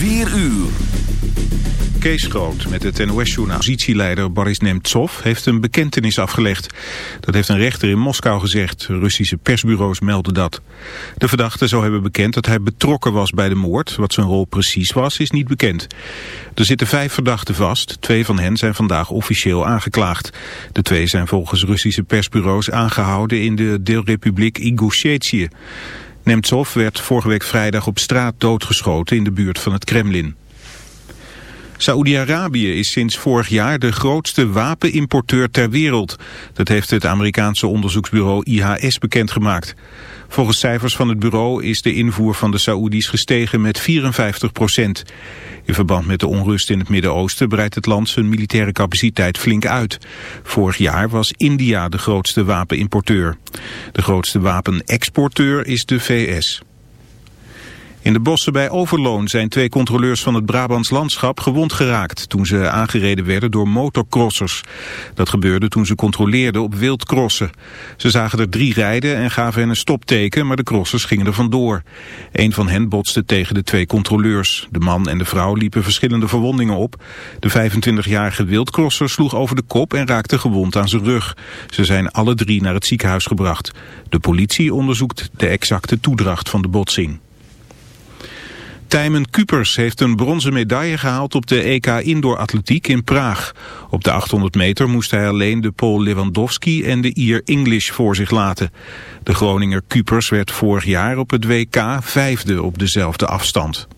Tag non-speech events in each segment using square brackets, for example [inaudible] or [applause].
4 uur. Kees Groot met het NOS-journaal. Oppositieleider Boris Nemtsov heeft een bekentenis afgelegd. Dat heeft een rechter in Moskou gezegd. Russische persbureaus melden dat. De verdachte zou hebben bekend dat hij betrokken was bij de moord. Wat zijn rol precies was, is niet bekend. Er zitten vijf verdachten vast. Twee van hen zijn vandaag officieel aangeklaagd. De twee zijn volgens Russische persbureaus aangehouden in de deelrepubliek Ingushetie. Nemtsov werd vorige week vrijdag op straat doodgeschoten in de buurt van het Kremlin. Saoedi-Arabië is sinds vorig jaar de grootste wapenimporteur ter wereld. Dat heeft het Amerikaanse onderzoeksbureau IHS bekendgemaakt. Volgens cijfers van het bureau is de invoer van de Saoedi's gestegen met 54 procent. In verband met de onrust in het Midden-Oosten breidt het land zijn militaire capaciteit flink uit. Vorig jaar was India de grootste wapenimporteur. De grootste wapenexporteur is de VS. In de bossen bij Overloon zijn twee controleurs van het Brabants Landschap gewond geraakt toen ze aangereden werden door motocrossers. Dat gebeurde toen ze controleerden op wildcrossen. Ze zagen er drie rijden en gaven hen een stopteken, maar de crossers gingen er vandoor. Een van hen botste tegen de twee controleurs. De man en de vrouw liepen verschillende verwondingen op. De 25-jarige wildcrosser sloeg over de kop en raakte gewond aan zijn rug. Ze zijn alle drie naar het ziekenhuis gebracht. De politie onderzoekt de exacte toedracht van de botsing. Tijmen Kupers heeft een bronzen medaille gehaald op de EK Indoor Atletiek in Praag. Op de 800 meter moest hij alleen de Pool Lewandowski en de Ier English voor zich laten. De Groninger Kupers werd vorig jaar op het WK vijfde op dezelfde afstand.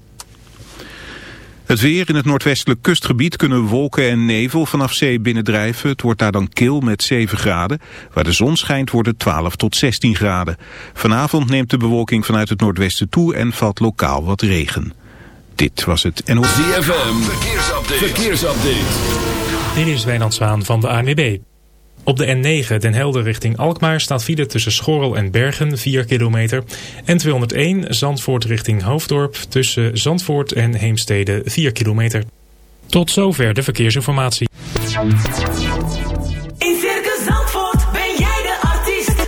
Het weer in het noordwestelijk kustgebied kunnen wolken en nevel vanaf zee binnendrijven. Het wordt daar dan kil met 7 graden. Waar de zon schijnt wordt het 12 tot 16 graden. Vanavond neemt de bewolking vanuit het noordwesten toe en valt lokaal wat regen. Dit was het NOS. ZFM, verkeersupdate. verkeersupdate. Dit is Wijnand Zwaan van de ANWB. Op de N9 Den Helder richting Alkmaar staat file tussen Schorrel en Bergen 4 kilometer. En 201 Zandvoort richting Hoofddorp tussen Zandvoort en Heemstede 4 kilometer. Tot zover de verkeersinformatie. In Circus Zandvoort ben jij de artiest.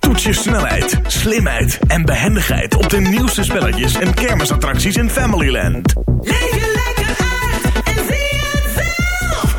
Toets je snelheid, slimheid en behendigheid op de nieuwste spelletjes en kermisattracties in Familyland. Leef je lekker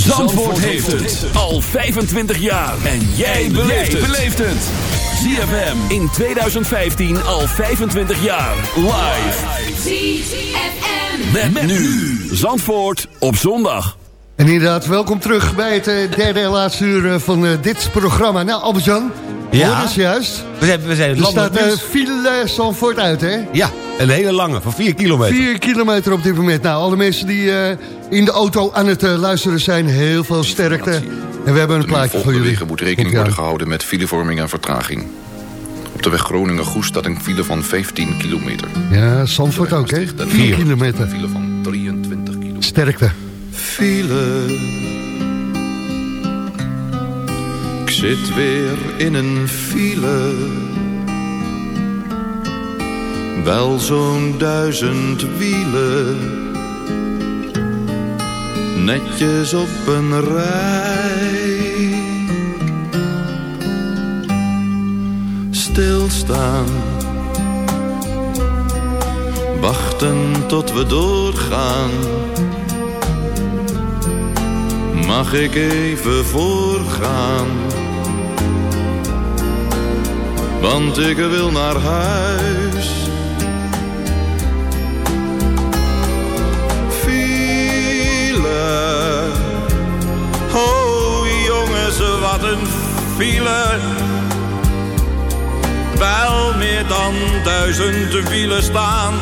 Zandvoort heeft het al 25 jaar. En jij beleeft het. ZFM in 2015 al 25 jaar. Live. ZFM. Met, nu. Zandvoort op zondag. En inderdaad, welkom terug bij het eh, derde en laatste uur eh, van eh, dit programma. Nou, Albert-Jan, Ja. hoor eens juist. We zijn, we zijn Er staat uh, file Zandvoort uit, hè? Ja, een hele lange, van 4 kilometer. Vier kilometer op dit moment. Nou, alle mensen die eh, in de auto aan het eh, luisteren zijn, heel veel sterkte. En we hebben een de plaatje voor jullie. wegen moet rekening worden gehouden met filevorming en vertraging. Op de weg Groningen-Goes staat een file van 15 kilometer. Ja, Zandvoort ook, hè? Maastricht en 4 Vier. kilometer. Een file van 23 kilometer. Sterkte. File. Zit weer in een file. Wel zo'n duizend wielen. Netjes op een rij. Stilstaan. Wachten tot we doorgaan. Mag ik even voorgaan? Want ik wil naar huis. File. Oh jongens, wat een file. wel meer dan duizend wielen staan.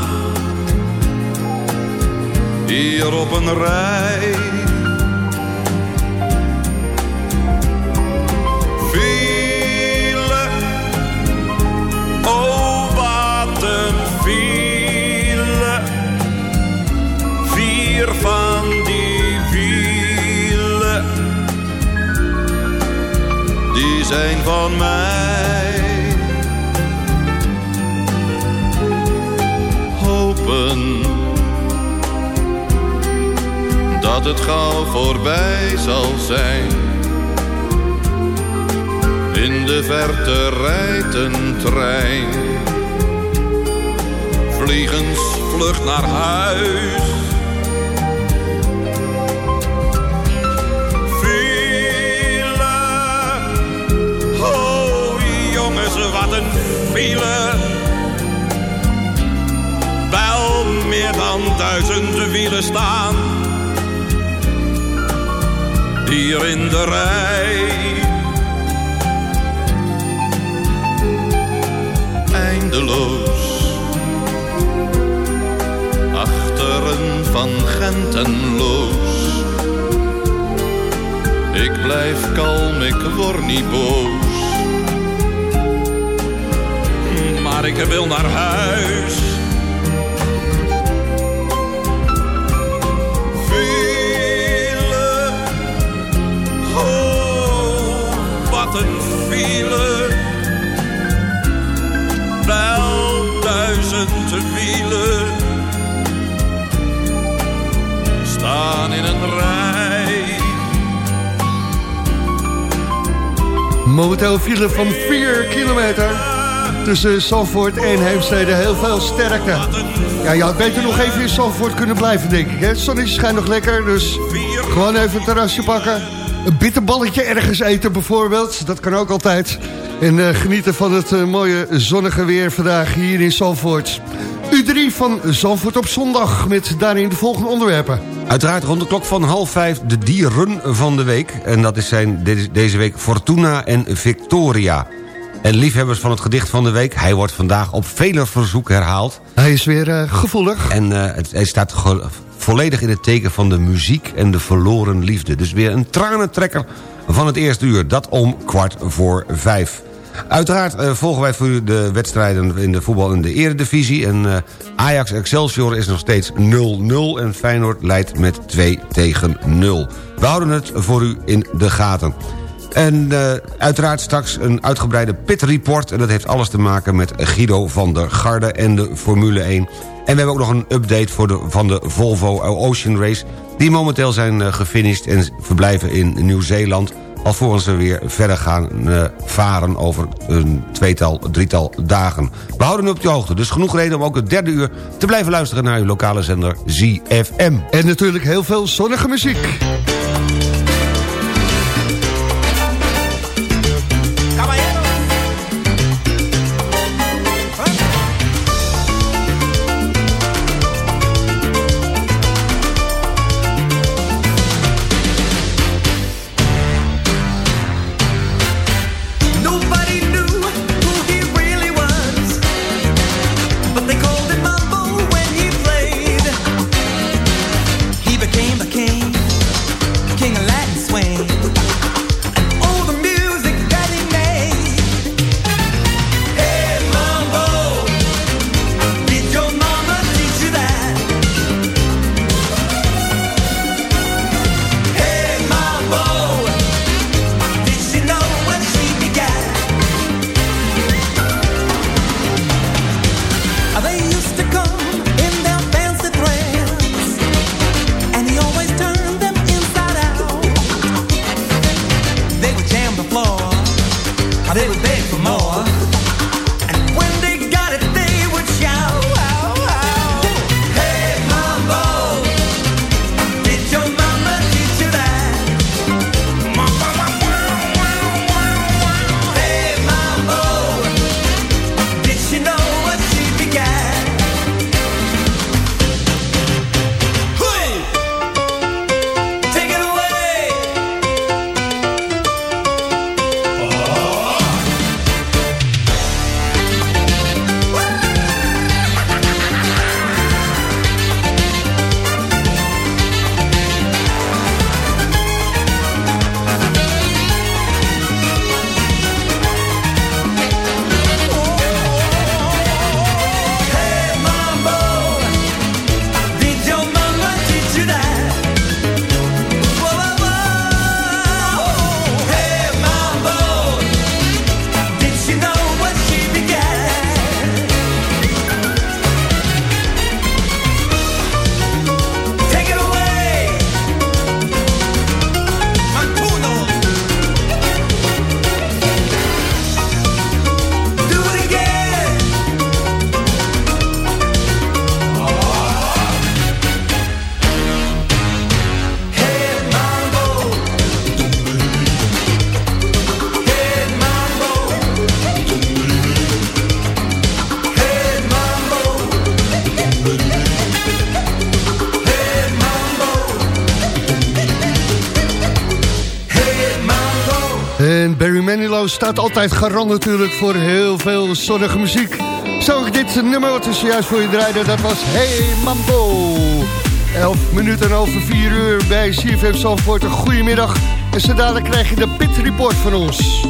Hier op een rij. Zijn van mij. Hopen dat het gauw voorbij zal zijn. In de verte rijdt een trein. Vliegensvlucht naar huis. Dan duizend wielen staan. Hier in de rij. eindeloos. Achteren van Gentenloos. Ik blijf kalm, ik word niet boos. Maar ik wil naar huis. File wel duizend wielen staan in een rij. Momenteel file van 4 kilometer tussen Zandvoort en Heemstede. Heel veel sterkte. Ja, je had beter nog even in Zandvoort kunnen blijven, denk ik. hè? Het zonnetje schijnt nog lekker, dus gewoon even een terrasje pakken. Een bitterballetje ergens eten bijvoorbeeld, dat kan ook altijd. En eh, genieten van het eh, mooie zonnige weer vandaag hier in Zandvoort. U3 van Zandvoort op zondag met daarin de volgende onderwerpen. Uiteraard rond de klok van half vijf de dieren van de week. En dat is zijn de- deze week Fortuna en Victoria. En liefhebbers van het gedicht van de week... hij wordt vandaag op vele verzoek herhaald. Hij is weer eh, gevoelig. En het, hij staat volledig in het teken van de muziek en de verloren liefde. Dus weer een tranentrekker van het eerste uur. Dat om kwart voor vijf. Uiteraard eh, volgen wij voor u de wedstrijden in de voetbal in de eredivisie. En eh, Ajax Excelsior is nog steeds 0-0 en Feyenoord leidt met 2 tegen 0. We houden het voor u in de gaten. En eh, uiteraard straks een uitgebreide pitreport. En dat heeft alles te maken met Guido van der Garde en de Formule 1. En we hebben ook nog een update voor de, van de Volvo Ocean Race... die momenteel zijn eh, gefinished en verblijven in Nieuw-Zeeland... alvorens ze weer verder gaan eh, varen over een tweetal, drietal dagen. We houden u op de hoogte, dus genoeg reden om ook het derde uur... te blijven luisteren naar uw lokale zender ZFM. En natuurlijk heel veel zonnige muziek. a little for more. Altijd garant natuurlijk voor heel veel zonnige muziek. Zo dit nummer wat we zojuist voor je draaiden, dat was Hey Mambo. 11 minuten over 4 uur bij CFM Zandvoort. Een goedemiddag. En zo krijg je de Pit Report van ons.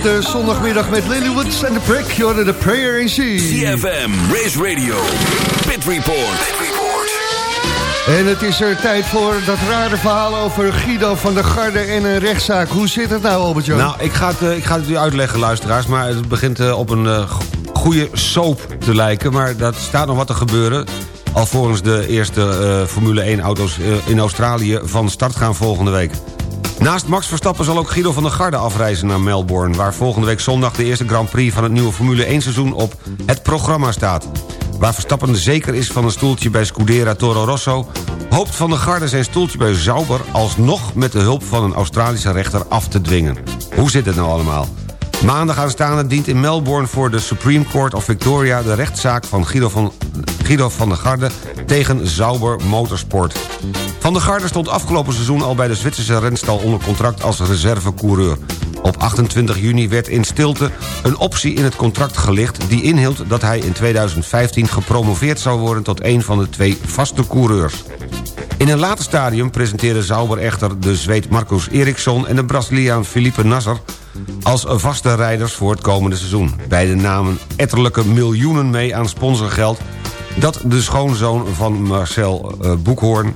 Op de zondagmiddag met Lillywoods en de Prick. Je hoorde de Prayer in Sea. CFM, Race Radio, Pit Report. En het is er tijd voor dat rare verhaal over Guido van der Garde en een rechtszaak. Hoe zit het nou, Albert-Jan? Nou, ik ga, het, eh, ik ga het u uitleggen, luisteraars. Maar het begint eh, op een eh, go- goede soap te lijken. Maar dat staat nog wat te gebeuren. Alvorens de eerste eh, Formule 1-auto's in Australië van start gaan volgende week. Naast Max Verstappen zal ook Guido van der Garde afreizen naar Melbourne... waar volgende week zondag de eerste Grand Prix van het nieuwe Formule 1-seizoen op het programma staat. Waar Verstappen zeker is van een stoeltje bij Scudera Toro Rosso... hoopt Van der Garde zijn stoeltje bij Sauber... alsnog met de hulp van een Australische rechter af te dwingen. Hoe zit het nou allemaal? Maandag aanstaande dient in Melbourne voor de Supreme Court of Victoria... de rechtszaak van Guido van, Guido van der Garde tegen Sauber Motorsport. Van der Garde stond afgelopen seizoen al bij de Zwitserse renstal onder contract als reservecoureur. Op 28 juni werd in stilte een optie in het contract gelicht... die inhield dat hij in 2015 gepromoveerd zou worden... tot een van de twee vaste coureurs. In een later stadium presenteerde Sauber echter de Zweed Marcus Eriksson... en de Braziliaan Felipe Nasser als vaste rijders voor het komende seizoen. Beide namen etterlijke miljoenen mee aan sponsorgeld... dat de schoonzoon van Marcel eh, Boekhoorn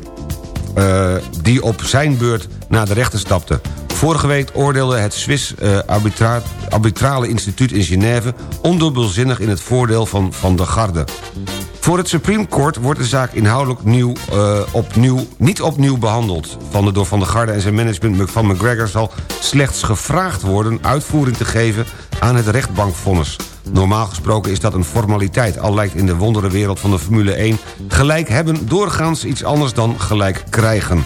eh, die op zijn beurt naar de rechter stapte. Vorige week oordeelde het Swiss eh, arbitra Arbitrale Instituut in Genève... ondubbelzinnig in het voordeel van Van der Garde. Voor het Supreme Court wordt de zaak inhoudelijk nieuw, eh, opnieuw, niet opnieuw behandeld. Van de door Van der Garde en zijn management van McGregor... zal slechts gevraagd worden uitvoering te geven aan het rechtbankvonnis. Normaal gesproken is dat een formaliteit... al lijkt in de wonderenwereld van de Formule 1... gelijk hebben doorgaans iets anders dan gelijk krijgen.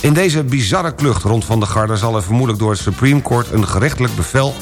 In deze bizarre klucht rond Van der Garde... zal er vermoedelijk door het Supreme Court een gerechtelijk bevel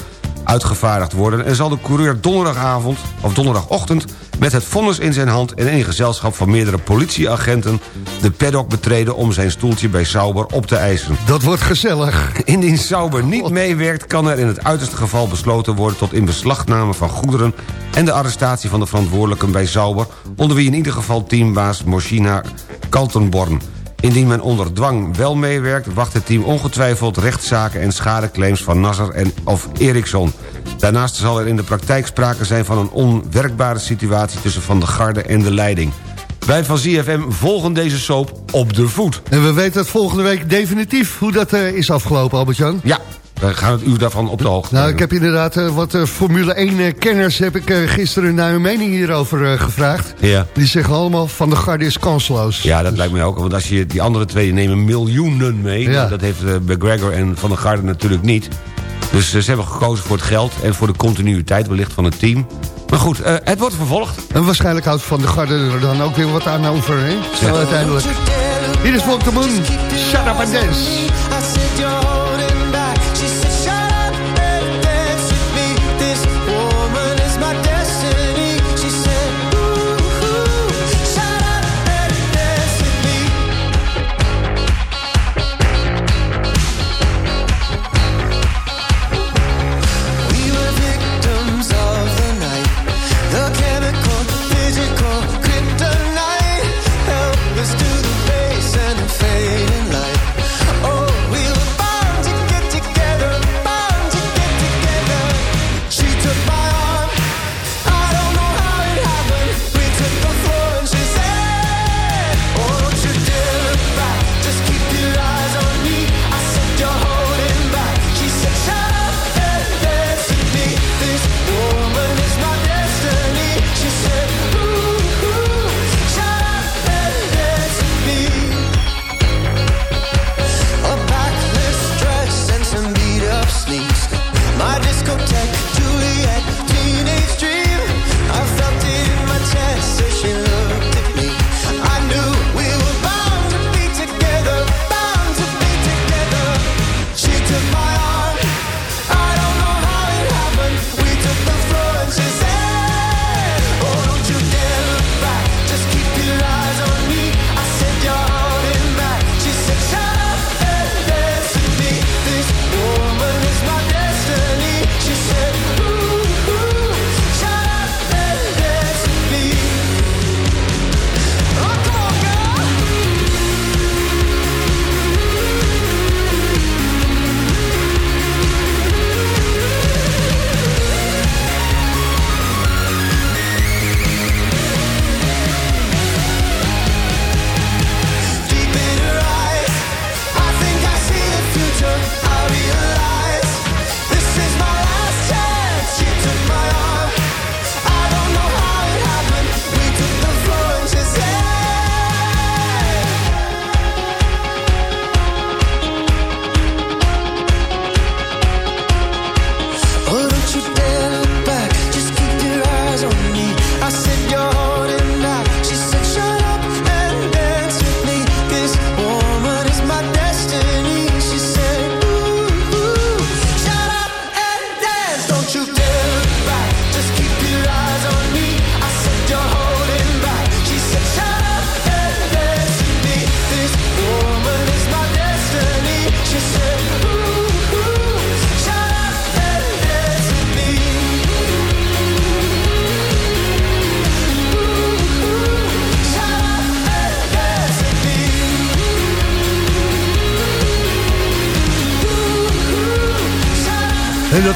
uitgevaardigd worden... en zal de coureur donderdagavond of donderdagochtend... met het vonnis in zijn hand en in gezelschap van meerdere politieagenten... de paddock betreden om zijn stoeltje bij Sauber op te eisen. Dat wordt gezellig. Indien Sauber niet meewerkt... kan er in het uiterste geval besloten worden... tot inbeslagname van goederen... en de arrestatie van de verantwoordelijken bij Sauber... onder wie in ieder geval teambaas Moschina Kaltenborn. Indien men onder dwang wel meewerkt... wacht het team ongetwijfeld rechtszaken en schadeclaims van Nasser en of Eriksson. Daarnaast zal er in de praktijk sprake zijn van een onwerkbare situatie... tussen Van der Garde en de leiding. Wij van ZFM volgen deze soap op de voet. En we weten het volgende week definitief hoe dat eh, is afgelopen, Albert-Jan. Ja, we gaan het u daarvan op de hoogte Nou, ik heb inderdaad eh, wat eh, Formule 1-kenners... heb ik eh, gisteren naar hun mening hierover eh, gevraagd. Ja. Die zeggen allemaal van de Garde is kansloos. Ja, dat lijkt mij ook. Want als je die andere twee nemen miljoenen mee. Ja. Dat heeft eh, McGregor en Van der Garde natuurlijk niet. Dus eh, ze hebben gekozen voor het geld en voor de continuïteit wellicht van het team. Maar goed, eh, het wordt vervolgd. En waarschijnlijk houdt Van de Garde er dan ook weer wat aan over, hè? Zo uiteindelijk. Hier is Walk the Moon. Shut up and dance.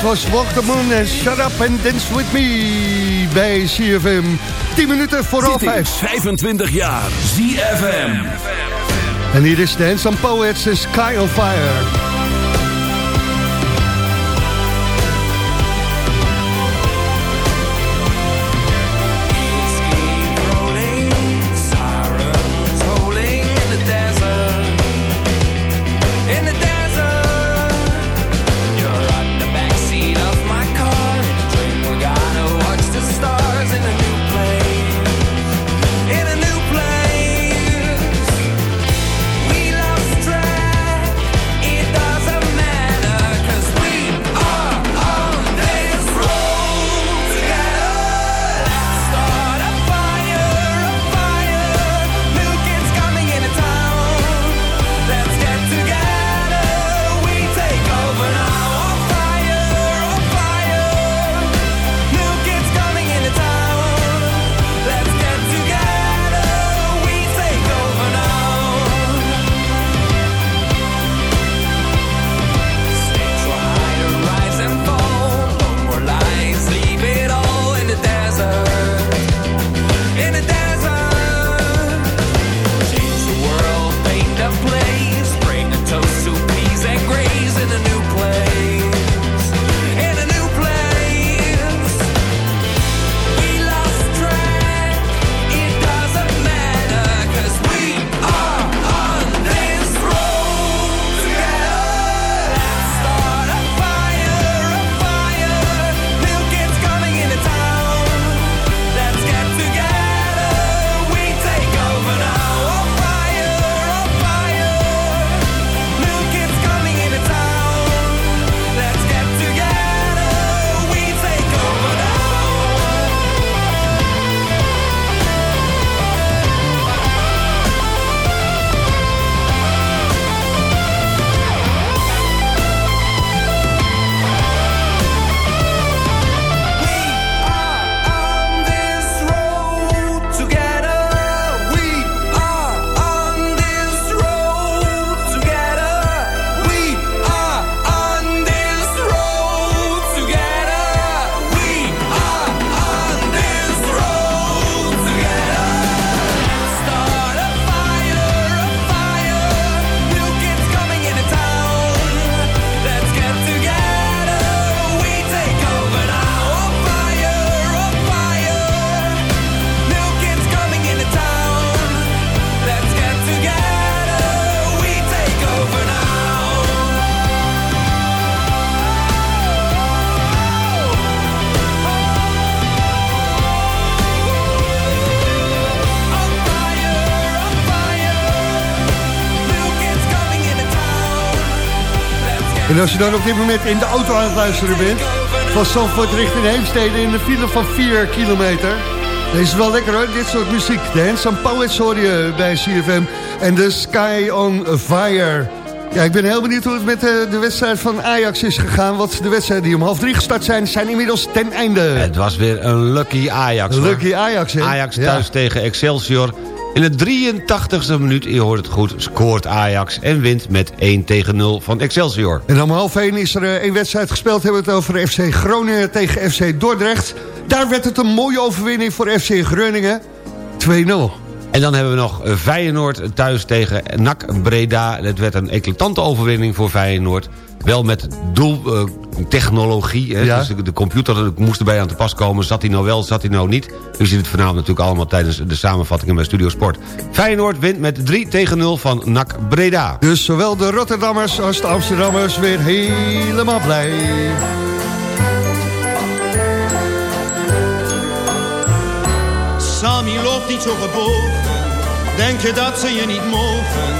Dat was Walk the Moon en Shut Up and Dance With Me bij CFM. 10 minuten voor half Dit is 5. 25 jaar ZFM. En hier is Dance on Poets en Sky on Fire. En als je dan op dit moment in de auto aan het luisteren bent... van Zandvoort richting Heemstede in de file van 4 kilometer... Deze is wel lekker hoor, dit soort muziek. De Handsome Poets hoor je bij CFM. En de Sky on Fire. Ja, ik ben heel benieuwd hoe het met de, de wedstrijd van Ajax is gegaan. Want de wedstrijden die om half drie gestart zijn, zijn inmiddels ten einde. Het was weer een lucky Ajax. hoor. Lucky Ajax, hè? Ajax Ja. thuis tegen Excelsior. In de 83ste minuut, je hoort het goed, scoort Ajax... en wint met 1 tegen 0 van Excelsior. En om half één is er eh, één wedstrijd gespeeld. Hebben we het over FC Groningen tegen FC Dordrecht. Daar werd het een mooie overwinning voor FC Groningen. 2-0. En dan hebben we nog eh, Feyenoord thuis tegen NAC Breda. Het werd een eclatante overwinning voor Feyenoord. Wel met doeltechnologie. Ja. Dus de, de computer moest erbij aan te pas komen. Zat hij nou wel, zat hij nou niet. U ziet het vanavond natuurlijk allemaal tijdens de samenvattingen bij Studio Sport. Feyenoord wint met 3 tegen 0 van NAC Breda. Dus zowel de Rotterdammers als de Amsterdammers weer helemaal blij. Sammy loopt niet zo gebogen. Denk je dat ze je niet mogen?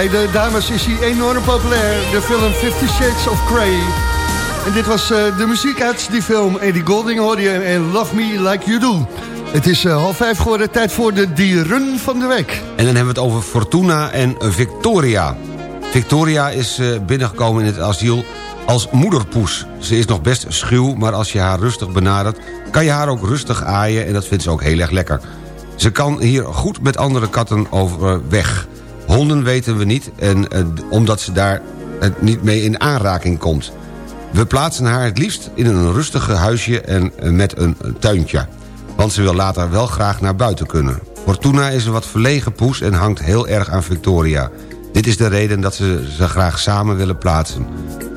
Bij de dames is hij enorm populair. De film Fifty Shades of Grey. En dit was uh, de muziek uit die film. Eddie Golding hoorde je en Love Me Like You Do. Het is uh, half vijf geworden, tijd voor de dieren van de week. En dan hebben we het over Fortuna en Victoria. Victoria is uh, binnengekomen in het asiel als moederpoes. Ze is nog best schuw, maar als je haar rustig benadert... kan je haar ook rustig aaien en dat vindt ze ook heel erg lekker. Ze kan hier goed met andere katten overweg. Honden weten we niet, en, uh, omdat ze daar niet mee in aanraking komt. We plaatsen haar het liefst in een rustige huisje en met een tuintje. Want ze wil later wel graag naar buiten kunnen. Fortuna is een wat verlegen poes en hangt heel erg aan Victoria. Dit is de reden dat ze ze graag samen willen plaatsen.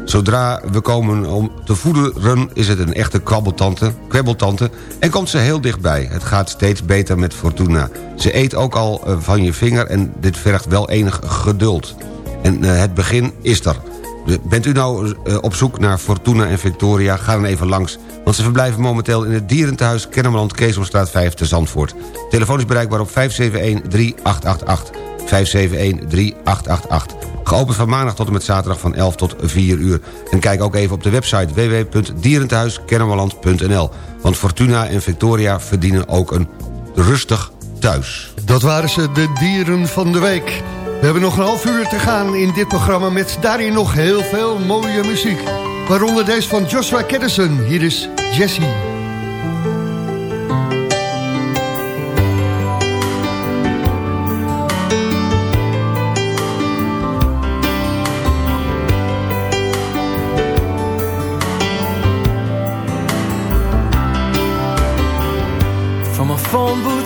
Zodra we komen om te voederen is het een echte kwabbeltante, kwebbeltante... en komt ze heel dichtbij. Het gaat steeds beter met Fortuna. Ze eet ook al eh, van je vinger en dit vergt wel enig geduld. En uh, het begin is er. Bent u nou uh, op zoek naar Fortuna en Victoria, ga dan even langs. Want ze verblijven momenteel in het dierentehuis Kennemerland Keesomstraat 5 te Zandvoort. Telefoon is bereikbaar op 571-3888. 571-3888. Geopend van maandag tot en met zaterdag van 11 tot 4 uur. En kijk ook even op de website www.dierenthuiskennemerland.nl. Want Fortuna en Victoria verdienen ook een rustig thuis. Dat waren ze, de dieren van de week. We hebben nog een half uur te gaan in dit programma... met daarin nog heel veel mooie muziek. Waaronder deze van Joshua Kedison. Hier is Jessie.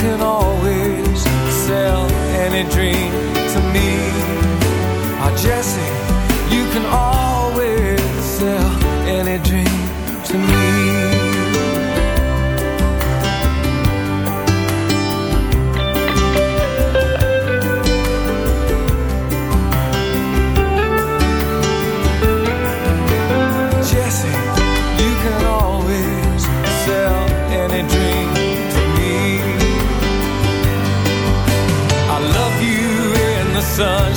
can always sell any dream to me. Oh, Jesse,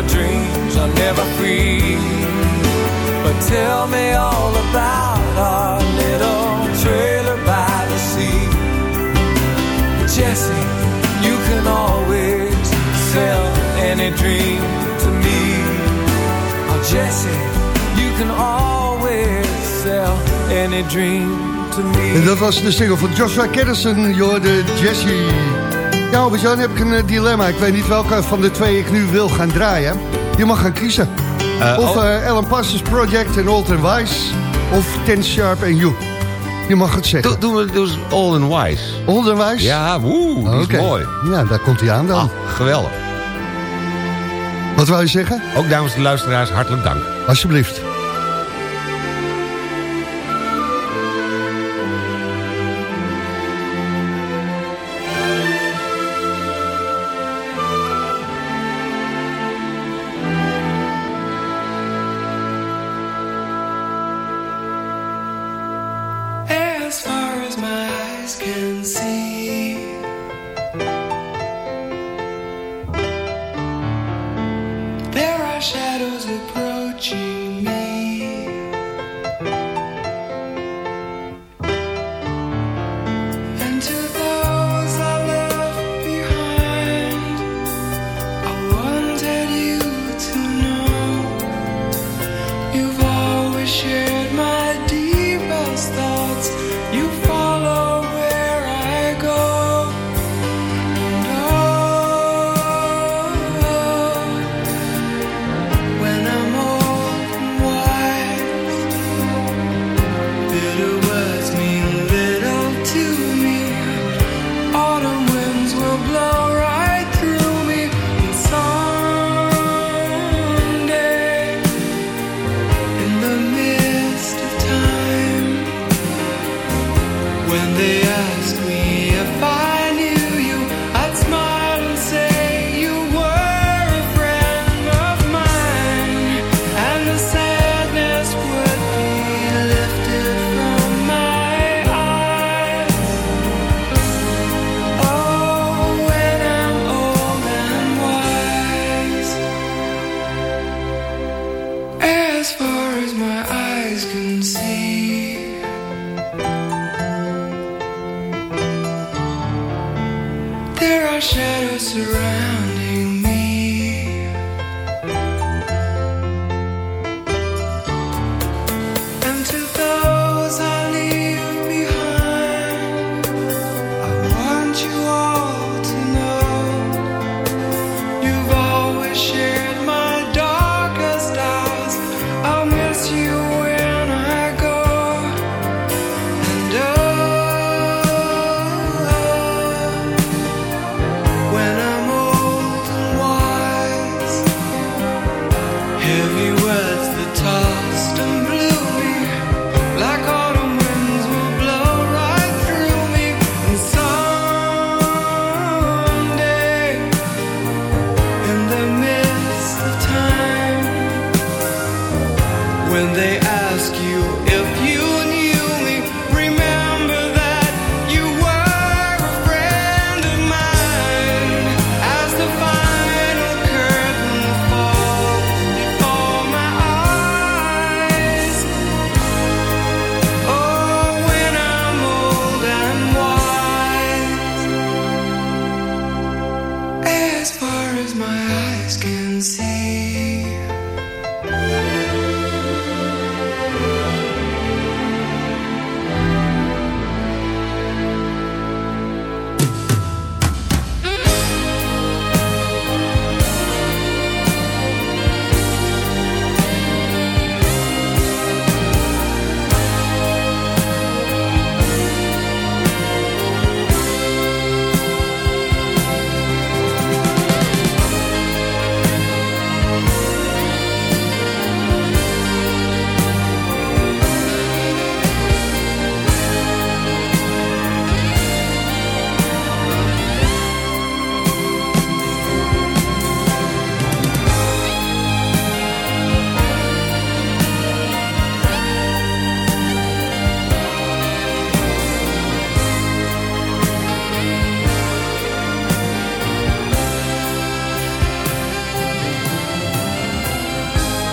Your dreams are never free. But tell me all about our little trailer by the sea. Jesse, you can always sell any dream to me. Oh, Jesse, you can always sell any dream to me. En dat was de single van Joshua Kennison, de Jesse. Ja, Albert-Jan, heb ik een eh, dilemma. Ik weet niet welke van de twee ik nu wil gaan draaien. Je mag gaan kiezen. Eh, of oh. eh, Alan Parsons Project en Old and Wise. Of Ten Sharp en You. Je mag het zeggen. Doe- Doen we dus All in Wise? Old and Wise? Ja, woe, die is mooi. Ja, daar komt hij aan dan. Ah, geweldig. Wat wou je zeggen? Ook dames en luisteraars, hartelijk dank. Alsjeblieft. Approaching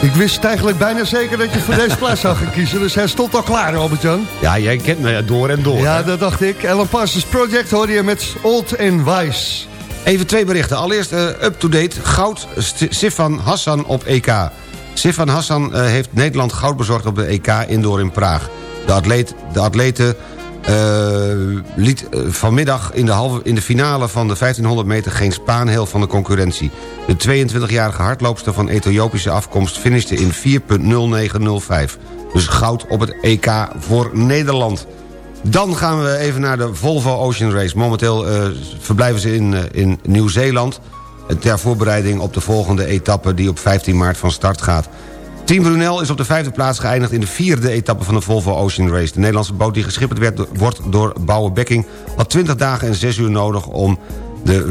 Ik wist eigenlijk bijna zeker dat je voor deze plaats zou gaan kiezen. Dus hij stond al klaar, Albert-Jan. Ja, jij kent me door en door. Ja, hè? dat dacht ik. Alan Parsons Project hoor je met Old and Wise. Even twee berichten. Allereerst eh, up-to-date. Goud Sifan Hassan op EK. Sifan Hassan eh, heeft Nederland goud bezorgd op de EK Indoor in Praag. De, atleet, de atlete eh, liet eh, vanmiddag in de, halve, in de finale van de 1500 meter geen spaanheel van de concurrentie. De 22-jarige hardloopster van Ethiopische afkomst finishte in 4.0905. Dus goud op het EK voor Nederland. Dan gaan we even naar de Volvo Ocean Race. Momenteel eh, verblijven ze in, eh, in Nieuw-Zeeland... eh, ter voorbereiding op de volgende etappe... die op 15 maart van start gaat. Team Brunel is op de vijfde plaats geëindigd... in de vierde etappe van de Volvo Ocean Race. De Nederlandse boot die geschipperd werd, wordt door Bouwe Bekking... had 20 dagen en 6 uur nodig om de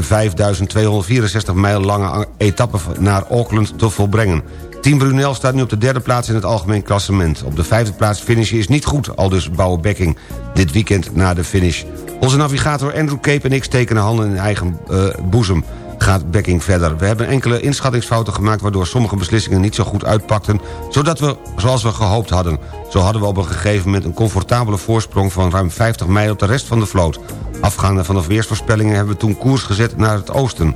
5.264 mijl lange etappe naar Auckland te volbrengen. Team Brunel staat nu op de derde plaats in het algemeen klassement. Op de vijfde plaats finishen is niet goed, al dus Bouwe Bekking. Dit weekend na de finish. Onze navigator Andrew Cape en ik steken handen in eigen eh, boezem. Gaat Bekking verder. We hebben enkele inschattingsfouten gemaakt... waardoor sommige beslissingen niet zo goed uitpakten... zodat we, zoals we gehoopt hadden. Zo hadden we op een gegeven moment een comfortabele voorsprong... van ruim 50 mijl op de rest van de vloot. Afgaande van de weersvoorspellingen hebben we toen koers gezet naar het oosten.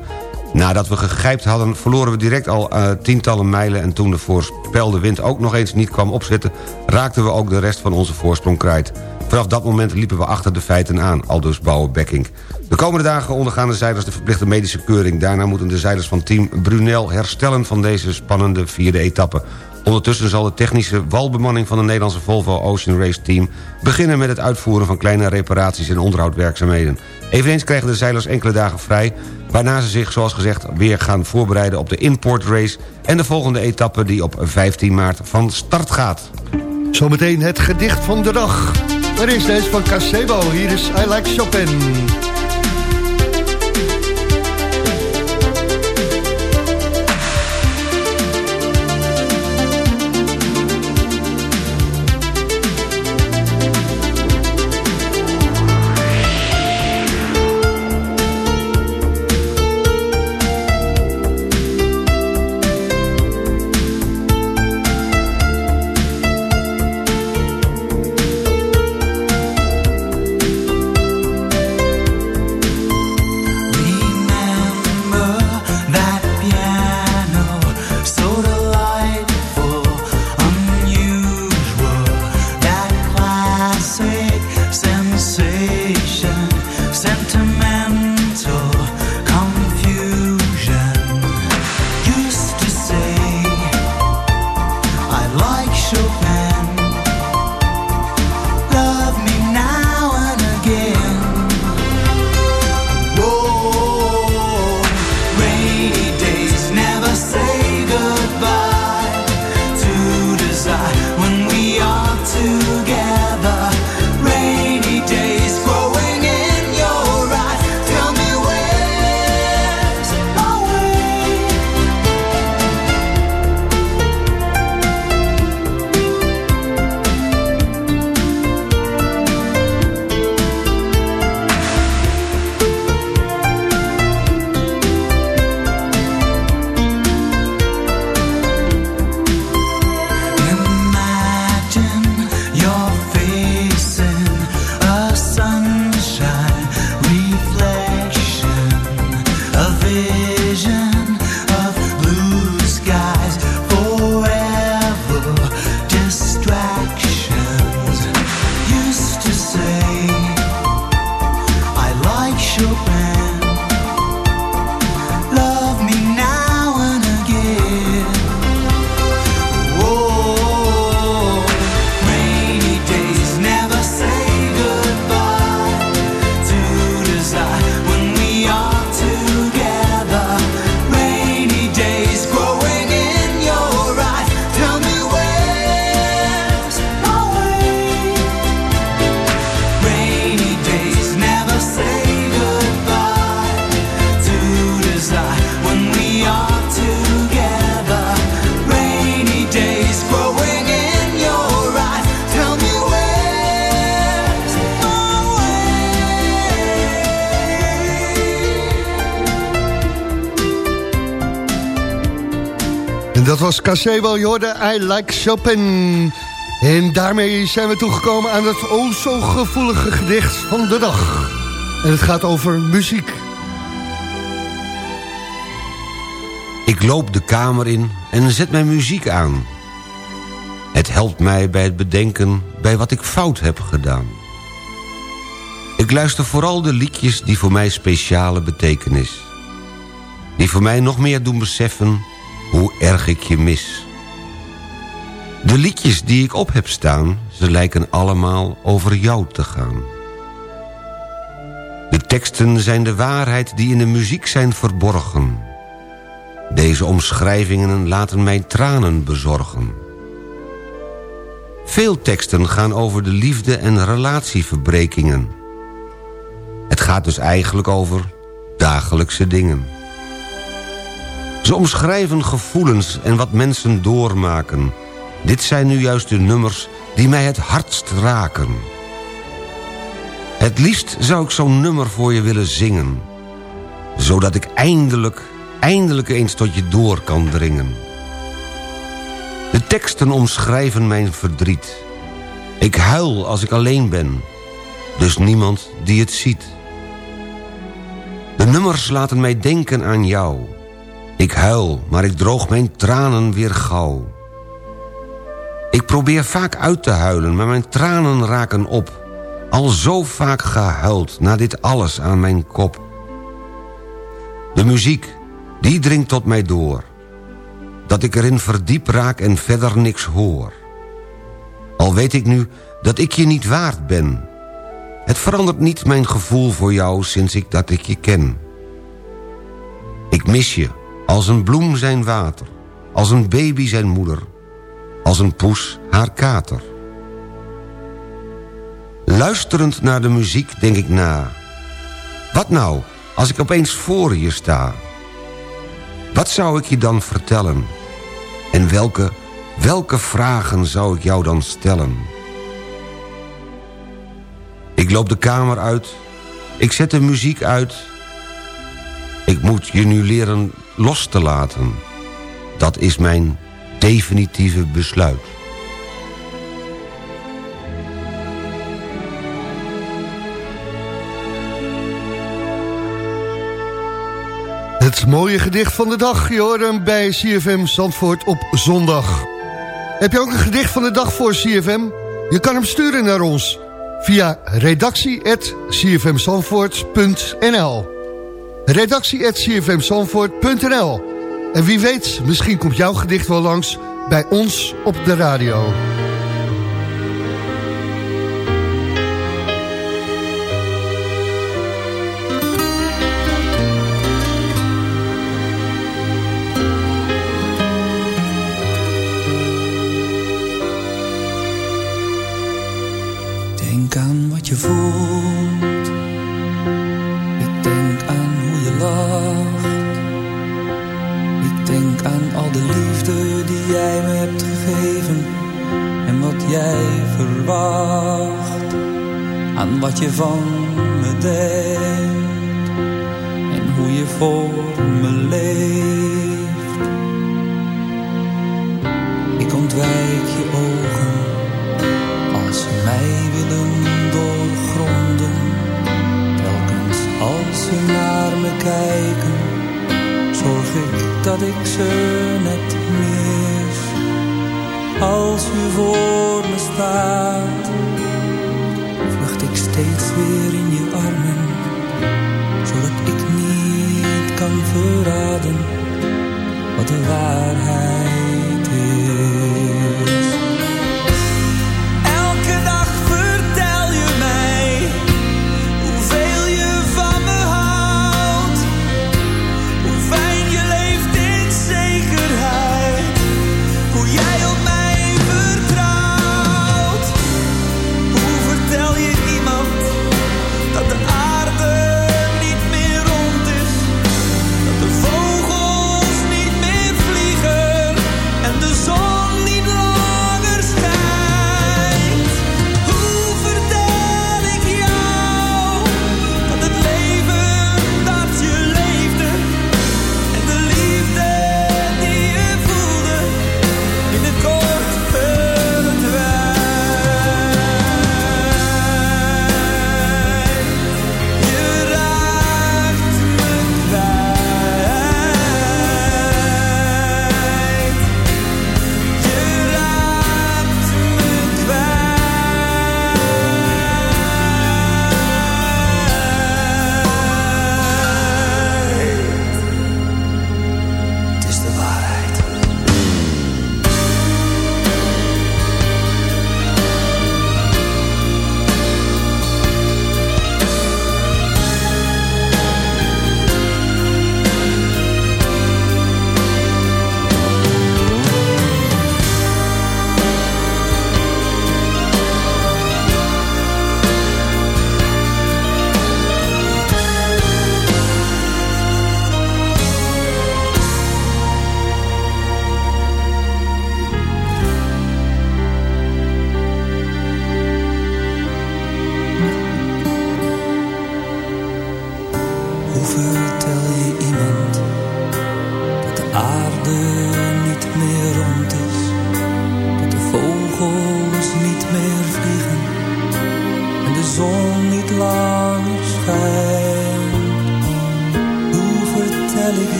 Nadat we gegijpt hadden, verloren we direct al eh, tientallen mijlen... en toen de voorspelde wind ook nog eens niet kwam opzetten... raakten we ook de rest van onze voorsprong kwijt. Vanaf dat moment liepen we achter de feiten aan, aldus Bouwe Bekking. De komende dagen ondergaan de zeilers de verplichte medische keuring. Daarna moeten de zeilers van team Brunel herstellen van deze spannende vierde etappe. Ondertussen zal de technische walbemanning van de Nederlandse Volvo Ocean Race Team... beginnen met het uitvoeren van kleine reparaties en onderhoudwerkzaamheden. Eveneens krijgen de zeilers enkele dagen vrij... waarna ze zich, zoals gezegd, weer gaan voorbereiden op de import race... en de volgende etappe die op 15 maart van start gaat. Zometeen het gedicht van de dag. Waar is deze van Casebo? Hier is I Like Chopin. Was Casebo, Jorde, I Like Chopin. En daarmee zijn we toegekomen aan het o zo gevoelige gedicht van de dag. En het gaat over muziek. Ik loop de kamer in en zet mijn muziek aan. Het helpt mij bij het bedenken bij wat ik fout heb gedaan. Ik luister vooral de liedjes die voor mij speciale betekenis. Die voor mij nog meer doen beseffen hoe erg ik je mis. De liedjes die ik op heb staan, ze lijken allemaal over jou te gaan. De teksten zijn de waarheid die in de muziek zijn verborgen. Deze omschrijvingen laten mij tranen bezorgen. Veel teksten gaan over de liefde en relatieverbrekingen. Het gaat dus eigenlijk over dagelijkse dingen. Ze omschrijven gevoelens en wat mensen doormaken. Dit zijn nu juist de nummers die mij het hardst raken. Het liefst zou ik zo'n nummer voor je willen zingen. Zodat ik eindelijk, eindelijk eens tot je door kan dringen. De teksten omschrijven mijn verdriet. Ik huil als ik alleen ben. Dus niemand die het ziet. De nummers laten mij denken aan jou. Ik huil, maar ik droog mijn tranen weer gauw. Ik probeer vaak uit te huilen, maar mijn tranen raken op. Al zo vaak gehuild na dit alles aan mijn kop. De muziek, die dringt tot mij door. Dat ik erin verdiep raak en verder niks hoor. Al weet ik nu dat ik je niet waard ben. Het verandert niet mijn gevoel voor jou sinds ik dat ik je ken. Ik mis je, als een bloem zijn water. Als een baby zijn moeder. Als een poes haar kater. Luisterend naar de muziek denk ik na. Wat nou, als ik opeens voor je sta? Wat zou ik je dan vertellen? En welke, welke vragen zou ik jou dan stellen? Ik loop de kamer uit. Ik zet de muziek uit. Ik moet je nu leren los te laten. Dat is mijn definitieve besluit. Het mooie gedicht van de dag, hem bij CFM Zandvoort op zondag. Heb je ook een gedicht van de dag voor CFM? Je kan hem sturen naar ons via redactie.cfmzandvoort.nl redactie.cfmzandvoort.nl En wie weet, misschien komt jouw gedicht wel langs bij ons op de radio. Denk aan wat je voelt. Aan wat je van me denkt. En hoe je voor me leeft. Ik ontwijk je ogen als ze mij willen doorgronden. Telkens als ze naar me kijken, zorg ik dat ik ze net mis. Als u voor me staat, vlucht ik steeds weer in je armen, zodat ik niet kan verraden wat de waarheid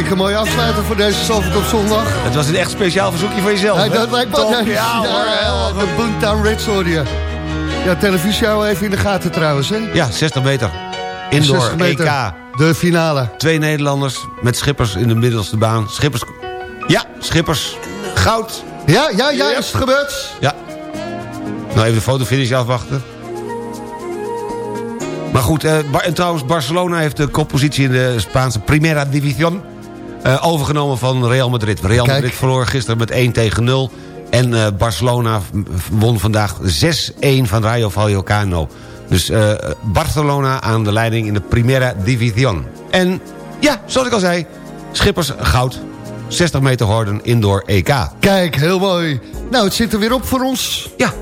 Ik denk een mooie afsluiter voor deze Zalvert op zondag. Het was een echt speciaal verzoekje voor jezelf. Ja, dat lijkt me Top, ook. Ja, helemaal de Boomtown Reds hoor je. Ja, televisie hou even in de gaten trouwens, hè? Ja, 60 meter. Indoor, 60 meter. EK. De finale. Twee Nederlanders met Schippers in de middelste baan. Schippers... Ja, Schippers. Goud. Ja, ja, ja, is het gebeurd? Ja. Nou, even de fotofinish afwachten. Maar goed, eh, en trouwens, Barcelona heeft de koppositie in de Spaanse Primera División... eh, overgenomen van Real Madrid. Real Kijk. Madrid verloor gisteren met 1 tegen 0. En eh, Barcelona won vandaag 6-1 van Rayo Vallecano. Dus eh, Barcelona aan de leiding in de Primera División. En ja, zoals ik al zei, Schippers goud. 60 meter horden indoor EK. Kijk, heel mooi. Nou, het zit er weer op voor ons. Ja.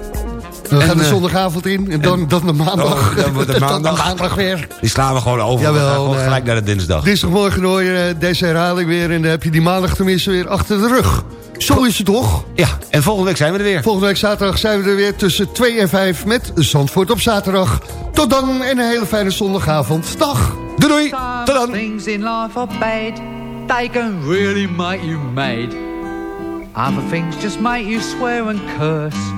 We gaan En, de eh, zondagavond in en dan, dan de maandag. Oh, dan wordt het [laughs] Dan maandag. de maandag weer. Die slaan we gewoon over. Jawel, we gaan gewoon nee. gelijk naar de dinsdag. Dinsdagmorgen hoor je eh, deze herhaling weer en dan heb je die maandag tenminste weer achter de rug. Zo is het toch? Ja, en volgende week zijn we er weer. Volgende week zaterdag zijn we er weer tussen 2 en 5 met Zandvoort op zaterdag. Tot dan en een hele fijne zondagavond. Dag. Doei doei. Tot dan. Things in life are bad. They can really make you mad. Other things just make you swear and curse.